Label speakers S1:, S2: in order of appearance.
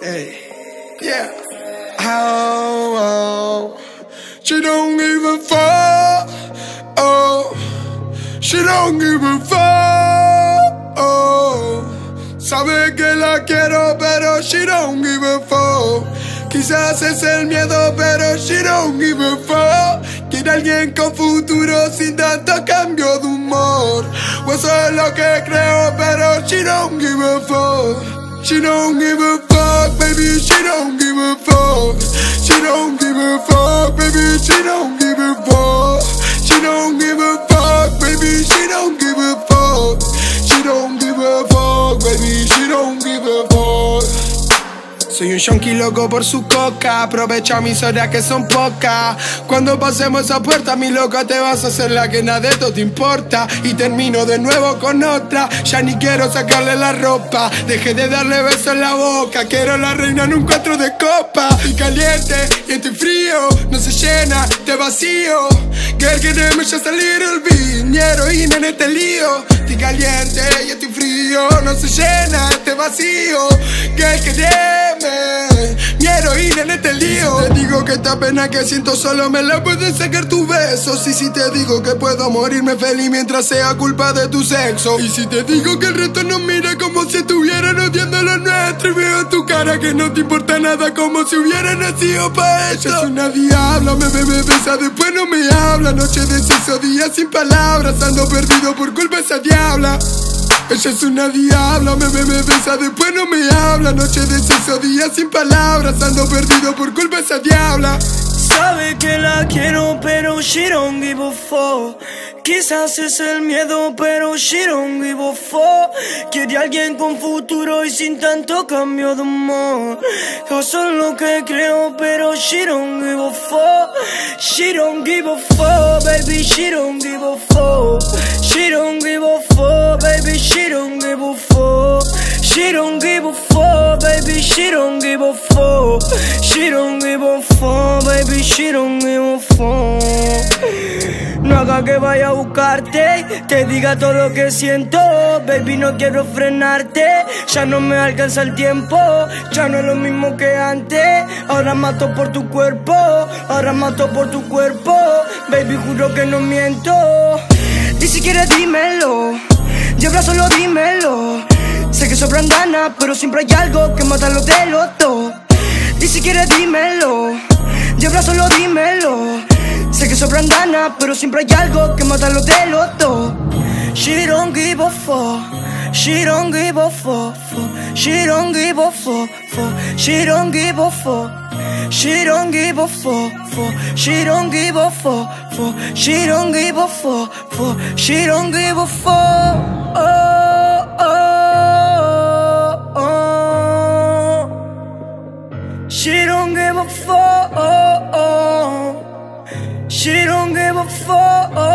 S1: Hey, yeah. Oh, oh, she don't give a fuck. Oh, she don't give a fuck. Oh, sabe que la quiero, pero she don't give a fuck. Quizás es el miedo, pero she don't give a fuck. Quiere alguien con futuro sin tanto cambio de humor. O eso es lo que creo, pero she don't give a fuck. She don't give a fuck, baby, she don't give a fuck. Soy un shonky loco por su coca. Aprovecha mis horas que son pocas. Cuando pasemos esa puerta, mi loca Te vas a hacer la que nada de esto te importa. Y termino de nuevo con otra. Ya ni quiero sacarle la ropa. Dejé de darle besos en la boca. Quiero la reina en un cuatro de copa. Y caliente y estoy frío. No se llena de vacío. Girl, queremos just a little bit heroína en este lío. Estoy caliente y estoy frío. No se llena este vacío. Girl, quereme que esta pena que siento solo me la puedes sacar tu beso Y si te digo que puedo morirme feliz mientras sea culpa de tu sexo. Y si te digo que el resto nos mira como si estuvieran odiando lo nuestro. Y veo tu cara que no te importa nada como si hubiera nacido para Ella es una diabla, me ve, me besa, después no me habla. Noche de sexo, día sin palabras Ando perdido por culpa esa diabla. Ella es una diabla, me ve, me besa, después no me habla. Noche de sexo, día sin palabras Ando perdido por culpa esa diabla
S2: Sabe que la quiero, pero she don't give a fuck. Quizás es el miedo, pero she don't give a fuck. Quiere alguien con futuro y sin tanto cambio de humor. Yo soy lo que creo, pero she don't give a fuck. She don't give a fuck, baby, she don't give a fuck. She don't give a fuck, baby, she she don't give a fuck. She don't give a fuck, baby, she don't give a fuck. No haga que vaya a buscarte, te diga todo lo que siento, baby, no quiero frenarte. Ya no me alcanza el tiempo, ya no es lo mismo que antes. Ahora mato por tu cuerpo, ahora mato por tu cuerpo, baby, juro que no miento. Ni siquiera dímelo, Diabla solo dímelo. Sobran ganas, pero siempre hay algo que mata los de los dos. Ni siquiera dímelo, Diabla solo dímelo. Sé que sobran ganas, pero siempre hay algo que mata los de los dos. She don't give a fuck. She don't give a fuck. She don't give a fuck. fuck. She don't give a fuck. She don't give a fuck. fuck. She don't give a fuck. fuck. She don't give a fuck. fuck. She don't give a fuck. Oh, She don't give a fuck.